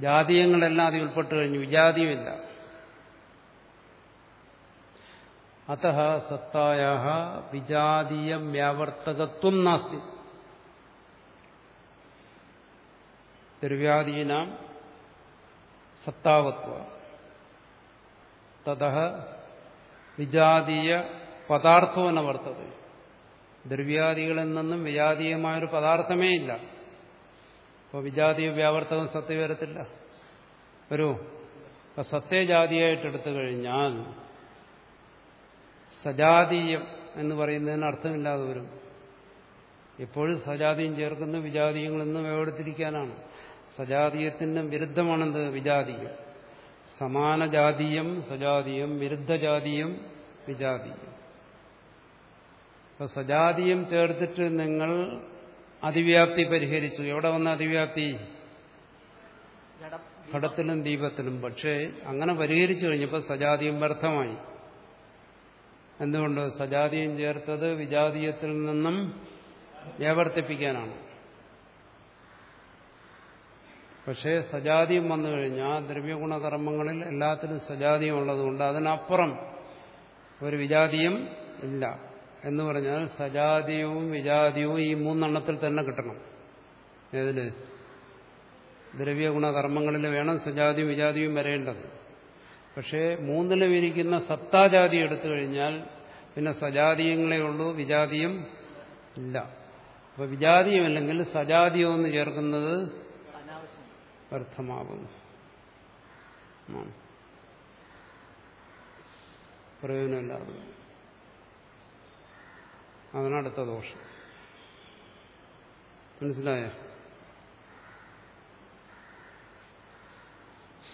ജാതീയങ്ങളെല്ലാം അതിൽ ഉൾപ്പെട്ട് കഴിഞ്ഞു. വിജാതിയുമില്ല. അത സത്തായ വിജാതീയ വ്യാവർത്തകത്വം നാസ്തി. ദ്രവ്യാദീനാം സത്താവത്വ. തത വിജാതീയ പദാർത്ഥവന വർത്തത. ദ്രവ്യാദികളിൽ നിന്നും വിജാതീയമായൊരു പദാർത്ഥമേ ഇല്ല. അപ്പോൾ വിജാതീയ വ്യാവർത്തകം സത്യ വരത്തില്ല. വരൂ. അപ്പം എടുത്തു കഴിഞ്ഞാൽ സജാതീയം എന്ന് പറയുന്നതിന് അർത്ഥമില്ലാതെ വരും. എപ്പോഴും സജാതിയും ചേർക്കുന്ന വിജാതീയങ്ങളിൽ നിന്നും വേവെടുത്തിരിക്കാനാണ് സജാതീയത്തിന് വിരുദ്ധമാണെന്ത്? വിജാതീയം. സമാനജാതീയം സജാതീയം വിരുദ്ധജാതീയം വിജാതീയം. അപ്പൊ സജാതിയും ചേർത്തിട്ട് നിങ്ങൾ അതിവ്യാപ്തി പരിഹരിച്ചു. എവിടെ വന്ന അതിവ്യാപ്തി? ഘടത്തിലും ദീപത്തിലും. പക്ഷേ അങ്ങനെ പരിഹരിച്ചു കഴിഞ്ഞപ്പോൾ സജാതിയും വ്യർത്ഥമായി. എന്തുകൊണ്ട്? സജാതിയും ചേർത്തത് വിജാതീയത്തിൽ നിന്നും വ്യാവർത്തിപ്പിക്കാനാണ്. പക്ഷേ സജാതിയും വന്നു കഴിഞ്ഞാൽ ദ്രവ്യഗുണകർമ്മങ്ങളിൽ എല്ലാത്തിനും സജാതിയും ഉള്ളതുകൊണ്ട് അതിനപ്പുറം ഒരു വിജാതിയും ഇല്ല. എന്ന് പറഞ്ഞാൽ സജാതീയവും വിജാതീയവും ഈ മൂന്നെണ്ണത്തിൽ തന്നെ കിട്ടണം. ഏതിൽ? ദ്രവ്യഗുണകർമ്മങ്ങളിൽ വേണം സജാതിയും വിജാതിയും വരേണ്ടത്. പക്ഷേ മൂന്നിലും ഇരിക്കുന്ന സത്താജാതി എടുത്തു കഴിഞ്ഞാൽ പിന്നെ സജാതീയങ്ങളേ ഉള്ളൂ വിജാതീയം ഇല്ല. അപ്പൊ വിജാതീയമല്ലെങ്കിൽ സജാതീയം എന്ന് ചേർക്കുന്നത് വ്യർത്ഥമാകുന്നു. പ്രയോജനമില്ലാതെ. അതാണ് അടുത്ത ദോഷം. മനസ്സിലായ?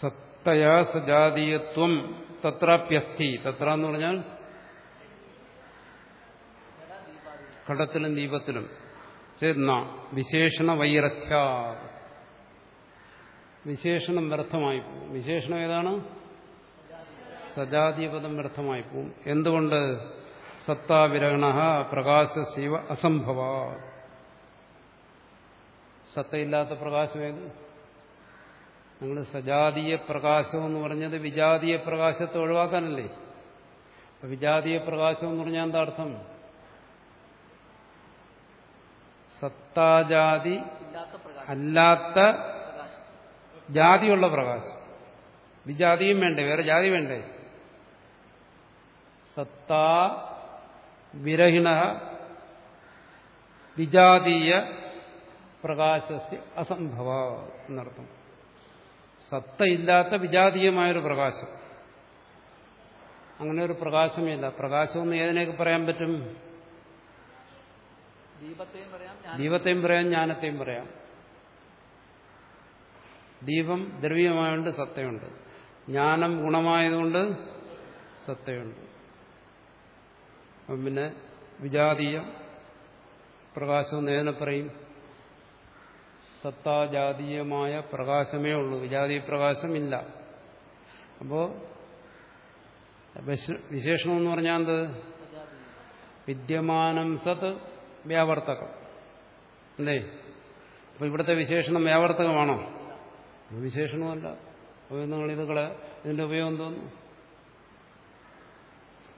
സത്തയാ സജാതീയത്വം തത്രാപ്യസ്ഥി. തത്ര എന്ന് പറഞ്ഞാൽ ഘടത്തിലും ദീപത്തിലും. ചേർന്ന വിശേഷണ വൈരഖ്യ വിശേഷണം വ്യർത്ഥമായി വിശേഷണം ഏതാണ്? സജാതീയപദം വ്യർത്ഥമായി പോകും എന്തുകൊണ്ട്? സത്താവിരഹണ പ്രകാശശിവ അസംഭവ. സത്തയില്ലാത്ത പ്രകാശമേത് നിങ്ങൾ സജാതീയ പ്രകാശം എന്ന് പറഞ്ഞത് വിജാതീയ പ്രകാശത്തെ ഒഴിവാക്കാനല്ലേ? വിജാതീയ പ്രകാശം എന്ന് പറഞ്ഞാൽ എന്താ അർത്ഥം? സത്താജാതി അല്ലാത്ത ജാതിയുള്ള പ്രകാശം. വിജാതിയും വേണ്ടേ വേറെ ജാതി വേണ്ടേ? സത്താ വിരഹിണ വിജാതീയ പ്രകാശസ്യ അസംഭവ എന്നർത്ഥം. സത്തയില്ലാത്ത വിജാതീയമായൊരു പ്രകാശം. അങ്ങനെ ഒരു പ്രകാശമില്ല. പ്രകാശം എന്ന് ഏതിനൊക്കെ പറയാൻ പറ്റും? ദീപത്തെയും പറയാം ജ്ഞാനത്തെയും പറയാം ദീപം ദ്രവ്യമായതുകൊണ്ട് സത്തയുണ്ട്. ജ്ഞാനം ഗുണമായതുകൊണ്ട് സത്തയുണ്ട്. അപ്പം പിന്നെ വിജാതീയ പ്രകാശം നേരെ പറയും. സത്താജാതീയമായ പ്രകാശമേ ഉള്ളൂ. വിജാതീയ പ്രകാശം ഇല്ല. അപ്പോ വിശേഷണം എന്ന് പറഞ്ഞാൽ എന്ത്? വിദ്യമാനം സത് വ്യാവർത്തകം. അല്ലേ? അപ്പൊ ഇവിടുത്തെ വിശേഷണം വ്യാവർത്തകമാണോ? വിശേഷണമല്ല. അപ്പോൾ നിങ്ങൾ ഇതുകളെ ഇതിന്റെ ഉപയോഗം തോന്നുന്നു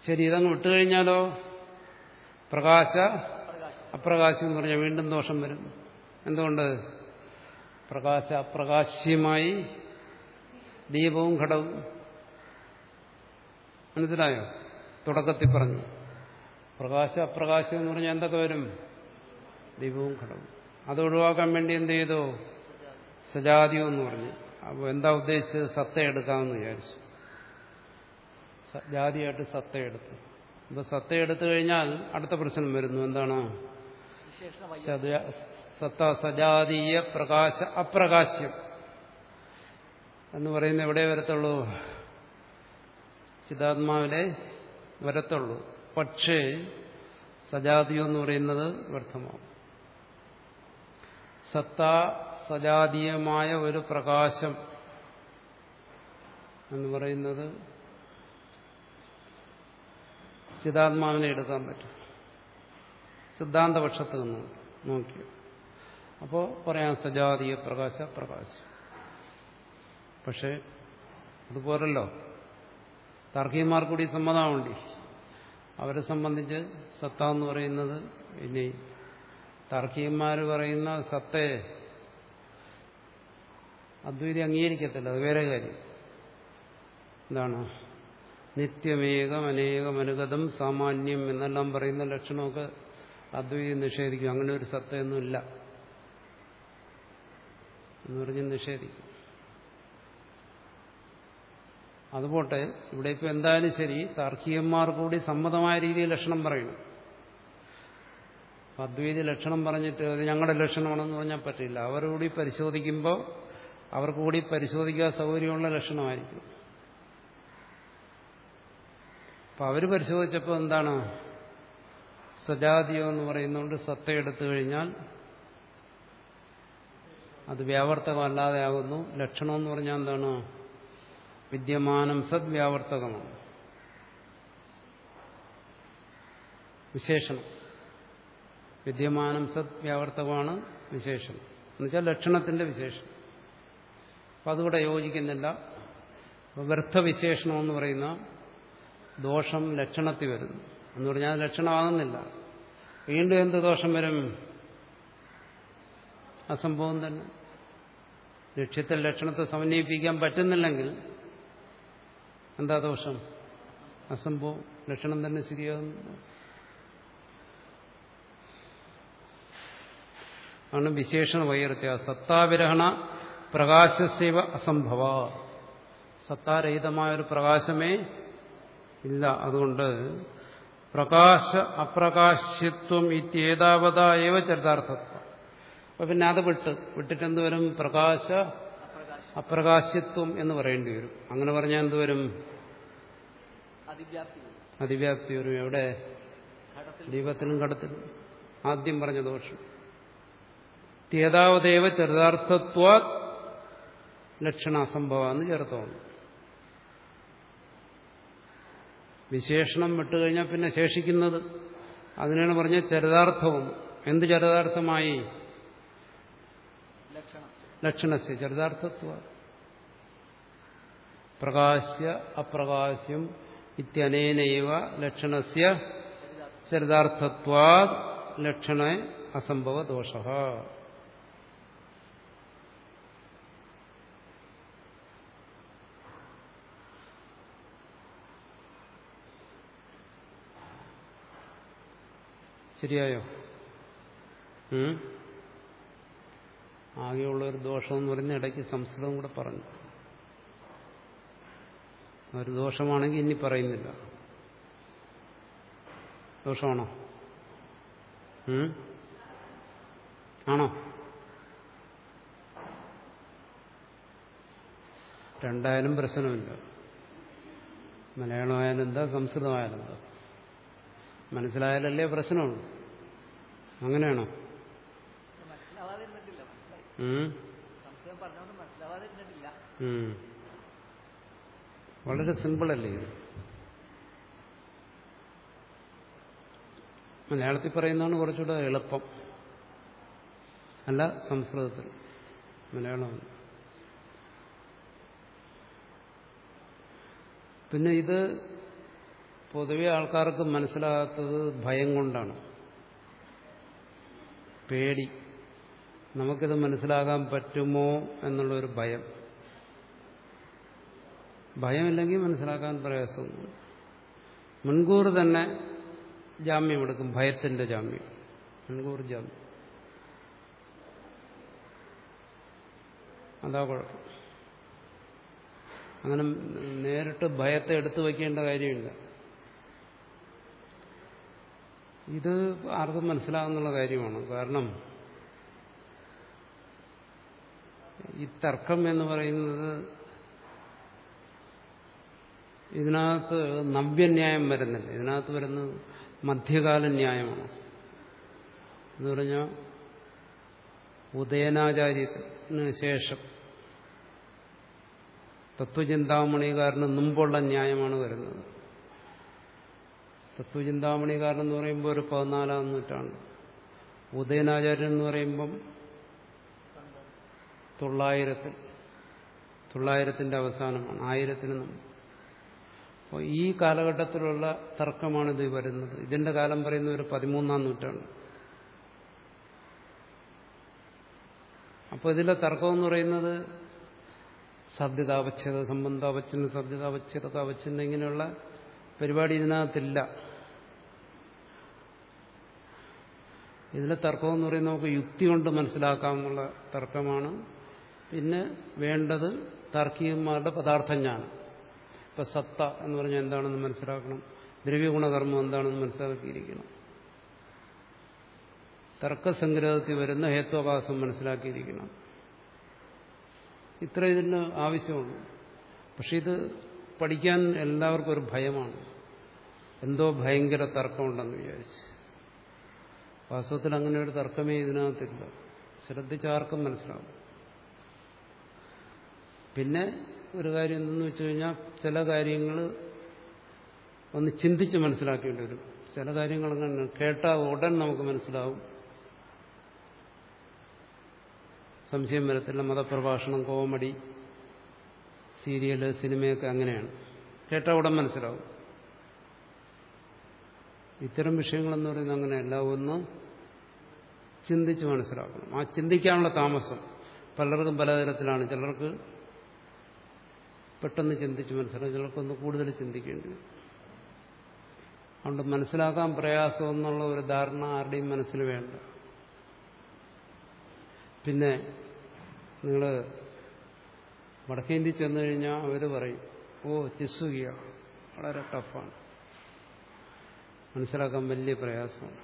ശരി ഇതങ്ങ് വിട്ടുകഴിഞ്ഞാലോ? പ്രകാശ? പ്രകാശം അപ്രകാശം എന്ന് പറഞ്ഞാൽ വീണ്ടും ദോഷം വരും. എന്തുകൊണ്ട്? പ്രകാശ അപ്രകാശ്യമായി ദീപവും ഘടവും. മനസ്സിലായോ? തുടക്കത്തിൽ പറഞ്ഞു. പ്രകാശ അപ്രകാശം എന്ന് പറഞ്ഞാൽ എന്തൊക്കെ വരും? ദീപവും ഘടവും. അത് ഒഴിവാക്കാൻ വേണ്ടി എന്ത് ചെയ്തു? സജാതിയോ എന്ന് പറഞ്ഞു. അപ്പോൾ എന്താ ഉദ്ദേശിച്ചത്? സത്ത എടുക്കാമെന്ന് വിചാരിച്ചു. ജാതിയായിട്ട് സത്ത എടുത്തു സത്തയെടുത്തു സത്ത കഴിഞ്ഞാൽ അടുത്ത പ്രശ്നം വരുന്നു. എന്താണ്? സത്ത സജാതീയ പ്രകാശ അപ്രകാശ്യം. എന്ന് പറയുന്ന എവിടെ വരത്തുള്ളൂ? ചിതാത്മാവിലെ വരത്തുള്ളൂ. പക്ഷേ സജാതീയം എന്ന് പറയുന്നത് വ്യർത്ഥമാണ്. സത്ത സജാതീയമായ ഒരു പ്രകാശം എന്ന് പറയുന്നത് ചിതാത്മാവിനെ എടുക്കാൻ പറ്റും. സിദ്ധാന്തപക്ഷത്ത് നിന്ന് നോക്കിയോ അപ്പോൾ പറയാം സജാതീയ പ്രകാശ പ്രകാശം. പക്ഷേ അതുപോലല്ലോ. താർക്കികന്മാർ കൂടി സമ്മതമുണ്ട് അവരെ സംബന്ധിച്ച് സത്ത എന്ന് പറയുന്നത് ഇനി താർക്കികന്മാർ പറയുന്ന സത്തയെ അദ്വൈതി അംഗീകരിക്കത്തില്ല. അത് വേറെ കാര്യം. എന്താണ്? നിത്യമേകം അനേകം അനുഗതം സാമാന്യം എന്നെല്ലാം പറയുന്ന ലക്ഷണമൊക്കെ അദ്വൈതം നിഷേധിക്കും. അങ്ങനെ ഒരു സത്തയൊന്നുമില്ല എന്ന് പറഞ്ഞ് നിഷേധിക്കും. അതുപോട്ടെ ഇവിടെ ഇപ്പം എന്തായാലും ശരി താർക്കികന്മാർ കൂടി സമ്മതമായ രീതിയിൽ ലക്ഷണം പറയണം. അദ്വൈതി ലക്ഷണം പറഞ്ഞിട്ട് അത് ഞങ്ങളുടെ ലക്ഷണമാണെന്ന് പറഞ്ഞാൽ പറ്റില്ല. അവർ കൂടി പരിശോധിക്കുമ്പോൾ അവർക്ക് കൂടി പരിശോധിക്കാൻ സൗകര്യമുള്ള ലക്ഷണമായിരിക്കും. അപ്പം അവർ പരിശോധിച്ചപ്പോൾ എന്താണ്? സജാതിയോ എന്ന് പറയുന്നതുകൊണ്ട് സത്ത എടുത്തു കഴിഞ്ഞാൽ അത് വ്യാവർത്തകമല്ലാതെ ആകുന്നു ലക്ഷണം എന്ന് പറഞ്ഞാൽ എന്താണ്? വിദ്യമാനം സദ് വ്യാവർത്തകമാണ്. വിശേഷണം. വിദ്യമാനം സത് വ്യാവർത്തകമാണ് വിശേഷണം എന്നുവെച്ചാൽ ലക്ഷണത്തിന്റെ വിശേഷം. അപ്പം അതുകൂടെ യോജിക്കുന്നില്ല. വ്യർത്ഥവിശേഷണം എന്ന് പറയുന്ന ദോഷം ലക്ഷണത്തിൽ വരുന്നു. എന്ന് പറഞ്ഞാൽ ലക്ഷണമാകുന്നില്ല. വീണ്ടും എന്ത് ദോഷം വരും? അസംഭവം തന്നെ. ലക്ഷ്യത്തിൽ ലക്ഷണത്തെ സമന്വയിപ്പിക്കാൻ പറ്റുന്നില്ലെങ്കിൽ എന്താ ദോഷം? അസംഭവം. ലക്ഷണം തന്നെ ശരിയാകുന്നു ആണ് വിശേഷണ വൈകൃത്യ സത്താവിരഹണ പ്രകാശസേവ അസംഭവ. സത്താരഹിതമായൊരു പ്രകാശമേ ഇല്ല അതുകൊണ്ട് പ്രകാശ അപ്രകാശ്യത്വം ഇത്യേതാവതായവ ചരിതാർത്ഥത്വം. അപ്പൊ പിന്നെ അത് വിട്ട് വിട്ടിട്ട് എന്തുവരും പ്രകാശ അപ്രകാശ്യത്വം എന്ന് പറയേണ്ടി വരും. അങ്ങനെ പറഞ്ഞാൽ എന്തുവരും അതിവ്യാപ്തി അതിവ്യാപ്തി വരും. എവിടെ? ദീപത്തിനും കടത്തിനും ആദ്യം പറഞ്ഞ ദോഷം. ത്യേതാവതേവ ചരിതാർത്ഥത്വ ലക്ഷണ അസംഭവ എന്ന് ചേർത്തോളൂ വിശേഷണം വിട്ടുകഴിഞ്ഞാൽ പിന്നെ ശേഷിക്കുന്നത്. അതിനാണ് പറഞ്ഞ ചരിതാർത്ഥവും. എന്ത് ചരിതാർത്ഥമായി? ലക്ഷണം ലക്ഷണസ്യ ചരിതാർത്ഥത്വ. പ്രകാശ്യ അപ്രകാശ്യം ഇത്യനേനൈവ ലക്ഷണസ്യ ചരിതാർത്ഥത്വാ ലക്ഷണ അസംഭവ ദോഷ ശരിയായോ? ആകെയുള്ള ഒരു ദോഷം എന്ന് പറഞ്ഞ ഇടയ്ക്ക് സംസ്കൃതം കൂടെ പറഞ്ഞു. ഒരു ദോഷമാണെങ്കിൽ ഇനി പറയുന്നില്ല. ദോഷമാണോ? ആണോ? രണ്ടായാലും പ്രശ്നമില്ല. മലയാളമായാലും എന്താ സംസ്കൃതമായാലും എന്താ? മനസ്സിലായാലല്ലേ പ്രശ്നമുള്ളൂ. അങ്ങനെയാണോ. വളരെ സിമ്പിളല്ലേ ഇത്? മലയാളത്തിൽ പറയുന്നതാണ് കുറച്ചുകൂടെ എളുപ്പം. അല്ല സംസ്കൃതത്തിൽ. മലയാളം പിന്നെ ഇത് പൊതുവെ ആൾക്കാർക്ക് മനസ്സിലാകാത്തത് ഭയം കൊണ്ടാണ്. പേടി. നമുക്കിത് മനസ്സിലാകാൻ പറ്റുമോ എന്നുള്ളൊരു ഭയം. ഭയമില്ലെങ്കിൽ മനസ്സിലാക്കാൻ പ്രയാസമൊന്നും മുൻകൂർ തന്നെ ജാമ്യം എടുക്കും ഭയത്തിന്റെ ജാമ്യം. മുൻകൂർ ജാമ്യം. അതാ കുഴപ്പം. അങ്ങനെ നേരിട്ട് ഭയത്തെ എടുത്തു വയ്ക്കേണ്ട കാര്യമില്ല. ഇത് ആർക്കും മനസ്സിലാകുന്നുള്ള കാര്യമാണ്. കാരണം ഈ തർക്കം എന്ന് പറയുന്നത് ഇതിനകത്ത് നവ്യന്യായം വരുന്നില്ല. ഇതിനകത്ത് വരുന്നത് മധ്യകാല ന്യായമാണ്. എന്ന് പറഞ്ഞാൽ ഉദയനാചാര്യത്തിന് ശേഷം തത്വചിന്താമണികാരന് മുമ്പുള്ള ന്യായമാണ് വരുന്നത്. തത്വചിന്താമണികാരൻ എന്ന് പറയുമ്പോൾ ഒരു പതിനാലാം നൂറ്റാണ്ട്. ഉദയനാചാര്യൻ എന്ന് പറയുമ്പം തൊള്ളായിരത്തിൽ തൊള്ളായിരത്തിന്റെ അവസാനമാണ് ആയിരത്തിന് അപ്പോൾ ഈ കാലഘട്ടത്തിലുള്ള തർക്കമാണിത് വരുന്നത്. ഇതിന്റെ കാലം പറയുന്ന ഒരു പതിമൂന്നാം നൂറ്റാണ്ട്. അപ്പോൾ ഇതിലെ തർക്കം എന്ന് പറയുന്നത് സാധ്യതാവച്ഛേദ അവച്ഛന് സാധ്യതാവച്ഛേദ അവച്ഛന് ഇങ്ങനെയുള്ള പരിപാടി ഇതിനകത്തില്ല ഇതിലെ തർക്കം എന്ന് പറയുന്നത് നമുക്ക് യുക്തി കൊണ്ട് മനസ്സിലാക്കാമെന്നുള്ള തർക്കമാണ്. പിന്നെ വേണ്ടത് താർക്കികന്മാരുടെ പദാർത്ഥജ്ഞാനം. ഇപ്പൊ സത്ത എന്ന് പറഞ്ഞാൽ എന്താണെന്ന് മനസ്സിലാക്കണം. ദ്രവ്യഗുണകർമ്മം എന്താണെന്ന് മനസ്സിലാക്കിയിരിക്കണം. തർക്കസംഗ്രഹത്തിൽ വരുന്ന ഹേത്വാഭാസം മനസ്സിലാക്കിയിരിക്കണം. ഇത്ര ഇതിന് ആവശ്യമുള്ളൂ. പക്ഷെ ഇത് പഠിക്കാൻ എല്ലാവർക്കും ഒരു ഭയമാണ്. എന്തോ ഭയങ്കര തർക്കമുണ്ടെന്ന് വിചാരിച്ച്. വാസ്തവത്തിൽ അങ്ങനെ ഒരു തർക്കമേ ഇതിനകത്തില്ല. ശ്രദ്ധിച്ചാർക്കും മനസ്സിലാവും. പിന്നെ ഒരു കാര്യം എന്തെന്ന് വെച്ച് കഴിഞ്ഞാൽ ചില കാര്യങ്ങൾ ഒന്ന് ചിന്തിച്ച് മനസ്സിലാക്കേണ്ടി വരും. ചില കാര്യങ്ങൾ അങ്ങനെ കേട്ടാൽ ഉടൻ നമുക്ക് മനസ്സിലാവും. സംശയം വരത്തില്ല. മതപ്രഭാഷണം കോമഡി സീരിയൽ സിനിമയൊക്കെ അങ്ങനെയാണ്. കേട്ട ഉടൻ മനസ്സിലാവും. ഇത്തരം വിഷയങ്ങളെന്ന് പറയുന്നത് അങ്ങനെയല്ല ഒന്ന് ചിന്തിച്ച് മനസ്സിലാക്കണം. ആ ചിന്തിക്കാനുള്ള താമസം പലർക്കും പലതരത്തിലാണ്. ചിലർക്ക് പെട്ടെന്ന് ചിന്തിച്ച് മനസ്സിലാക്കും ചിലർക്കൊന്ന് കൂടുതൽ ചിന്തിക്കേണ്ടി വരും. അതുകൊണ്ട് മനസ്സിലാക്കാൻ പ്രയാസം എന്നുള്ള ഒരു ധാരണ ആരുടെയും മനസ്സിൽ വേണ്ട. പിന്നെ നിങ്ങൾ വടക്കേന്ത്യ ചെന്നു കഴിഞ്ഞാൽ അവർ പറയും ഓ ചിസുകിയ വളരെ ടഫാണ്. മനസ്സിലാക്കാൻ വലിയ പ്രയാസമാണ്.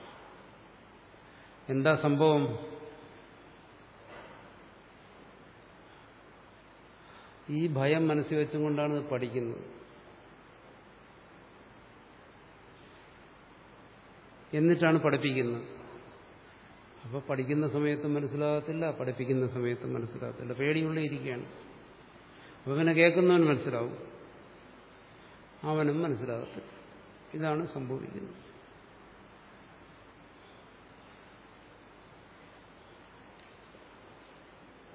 എന്താ സംഭവം? ഈ ഭയം മനസ്സിൽ വെച്ചുകൊണ്ടാണ് ഇത് പഠിക്കുന്നത്. എന്നിട്ടാണ് പഠിപ്പിക്കുന്നത്. അപ്പോൾ പഠിക്കുന്ന സമയത്ത് മനസ്സിലാകത്തില്ല പഠിപ്പിക്കുന്ന സമയത്ത് മനസ്സിലാകത്തില്ല. പേടിയുള്ള ഇരിക്കുകയാണ്. അപ്പോൾ പിന്നെ കേൾക്കുന്നവൻ മനസ്സിലാവും. അവനും മനസ്സിലാകട്ടെ ഇതാണ് സംഭവിക്കുന്നത്.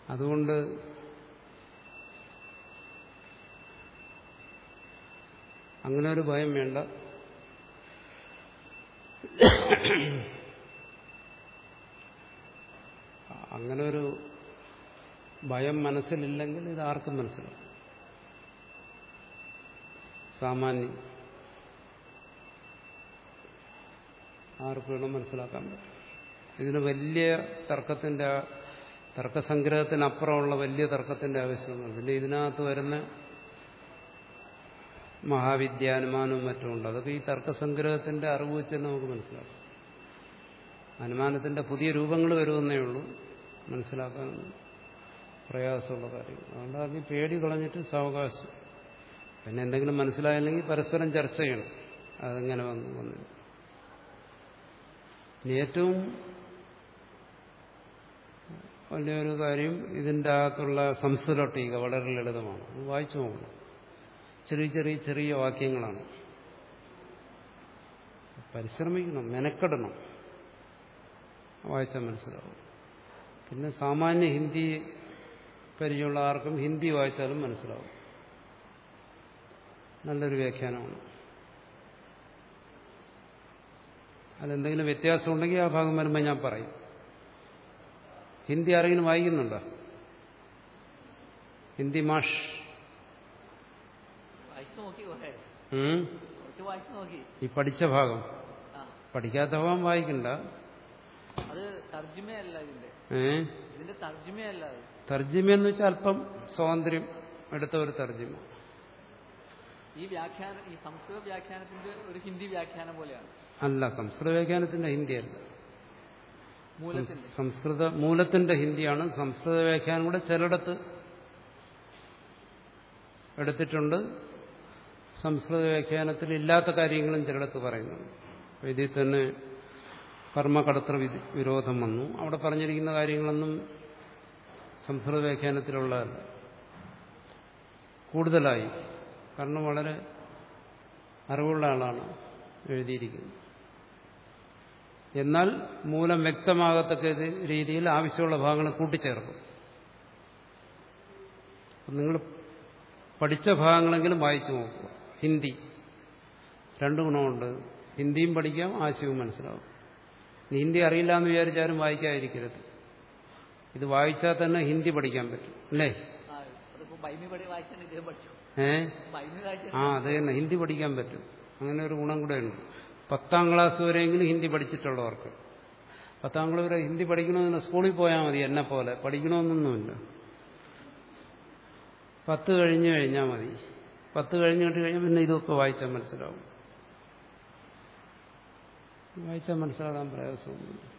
അതുകൊണ്ട് അങ്ങനെ ഒരു ഭയം വേണ്ട. അങ്ങനെ ഒരു ഭയം മനസ്സിലില്ലെങ്കിൽ ഇത് ആർക്കും മനസ്സിലാവും. സാമാന്യം. ആർക്ക് വേണം മനസ്സിലാക്കാൻ പറ്റും ഇതിന് വലിയ തർക്കത്തിന്റെ തർക്കസംഗ്രഹത്തിനപ്പുറമുള്ള വലിയ തർക്കത്തിന്റെ ആവശ്യമൊന്നുമില്ല പിന്നെ ഇതിനകത്ത് വരുന്ന മഹാവിദ്യാനുമാനവും മറ്റുമുണ്ട് അതൊക്കെ ഈ തർക്കസംഗ്രഹത്തിന്റെ അറിവ് വെച്ച് തന്നെ നമുക്ക് മനസ്സിലാക്കാം. അനുമാനത്തിന്റെ പുതിയ രൂപങ്ങൾ വരുമെന്നേ ഉള്ളൂ. മനസ്സിലാക്കാൻ പ്രയാസമുള്ള കാര്യങ്ങൾ. അതുകൊണ്ട് അത് പേടി കളഞ്ഞിട്ട് സാവകാശം. പിന്നെ എന്തെങ്കിലും മനസ്സിലായില്ലെങ്കിൽ പരസ്പരം ചർച്ച ചെയ്യണം. അതെങ്ങനെ വന്നു വന്നില്ല ഏറ്റവും വലിയൊരു കാര്യം ഇതിന്റെ അകത്തുള്ള സംസ്കൃത ടീക വളരെ ലളിതമാണ്. വായിച്ചു നോക്കണം. ചെറിയ ചെറിയ ചെറിയ വാക്യങ്ങളാണ്. പരിശ്രമിക്കണം മെനക്കെടണം. വായിച്ചാൽ മനസ്സിലാവും. പിന്നെ സാമാന്യ ഹിന്ദി പരിചയമുള്ള ആർക്കും ഹിന്ദി വായിച്ചാലും മനസ്സിലാവും. നല്ലൊരു വ്യാഖ്യാനമാണ്. അതെന്തെങ്കിലും വ്യത്യാസം ഉണ്ടെങ്കിൽ ആ ഭാഗം വരുമ്പോൾ ഞാൻ പറയും. ഹിന്ദി ആരെങ്കിലും വായിക്കുന്നുണ്ടോ? ഹിന്ദി മാഷ്. ഈ പഠിച്ച ഭാഗം. പഠിക്കാത്ത ഭാഗം വായിക്കണ്ട. തർജിമ എന്ന് വെച്ചാൽ അല്പം സ്വാതന്ത്ര്യം എടുത്ത ഒരു തർജിമ ഈ വ്യാഖ്യാനം ഈ സംസ്കൃത വ്യാഖ്യാനത്തിന്റെ ഒരു ഹിന്ദി വ്യാഖ്യാനം പോലെയാണ്. അല്ല സംസ്കൃത വ്യാഖ്യാനത്തിന്റെ ഹിന്ദിയല്ല. അല്ല സംസ്കൃത മൂലത്തിന്റെ ഹിന്ദിയാണ്. സംസ്കൃത വ്യാഖ്യാനം കൂടെ ചിലയിടത്ത് എടുത്തിട്ടുണ്ട്. സംസ്കൃത വ്യാഖ്യാനത്തിൽ ഇല്ലാത്ത കാര്യങ്ങളും ചിലയിടത്ത് പറയുന്നുണ്ട്. ഇതിൽ തന്നെ കർമ്മകടത്ര വിരോധം വന്നു. അവിടെ പറഞ്ഞിരിക്കുന്ന കാര്യങ്ങളൊന്നും സംസ്കൃത വ്യാഖ്യാനത്തിലുള്ള കൂടുതലായി കാരണം വളരെ അറിവുള്ള ആളാണ് എഴുതിയിരിക്കുന്നത്. എന്നാൽ മൂലം വ്യക്തമാകത്തക്ക രീതിയിൽ ആവശ്യമുള്ള ഭാഗങ്ങൾ കൂട്ടിച്ചേർക്കും. നിങ്ങൾ പഠിച്ച ഭാഗങ്ങളെങ്കിലും വായിച്ചു നോക്കുക. ഹിന്ദി. രണ്ട് ഗുണമുണ്ട്. ഹിന്ദിയും പഠിക്കാം ആശയവും മനസ്സിലാവും. ഹിന്ദി അറിയില്ല എന്ന് വിചാരിച്ചാലും വായിക്കാതിരിക്കരുത്. ഇത് വായിച്ചാൽ തന്നെ ഹിന്ദി പഠിക്കാൻ പറ്റും അല്ലേ? ബൈബിൾ അതിപ്പോ ഏ? ആ അത് തന്നെ. ഹിന്ദി പഠിക്കാൻ പറ്റും. അങ്ങനെ ഒരു ഗുണം കൂടെ ഉണ്ട് പത്താം ക്ലാസ് വരെയെങ്കിലും ഹിന്ദി പഠിച്ചിട്ടുള്ളവർക്ക്. പത്താം ക്ലാസ് വരെ ഹിന്ദി പഠിക്കണമെന്ന് സ്കൂളിൽ പോയാൽ മതി എന്നെ പോലെ. പഠിക്കണമെന്നൊന്നുമില്ല. പത്ത് കഴിഞ്ഞ് കഴിഞ്ഞാൽ മതി. പത്ത് കഴിഞ്ഞിട്ട് കഴിഞ്ഞാൽ പിന്നെ ഇതൊക്കെ വായിച്ചാൽ മനസ്സിലാവും. വായിച്ചാൽ മനസ്സിലാകാൻ പ്രയാസമൊന്നുമില്ല.